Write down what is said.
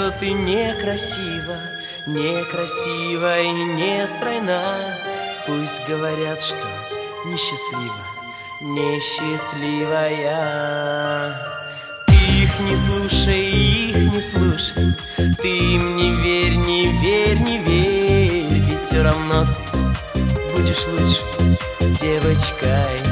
что ты некрасива, некрасива и не стройна. Пусть говорят, что несчастлива, несчастливая. Ты их не слушай, их не слушай, ты им не верь, не верь, не верь, ведь все равно ты будешь лучше девочкой.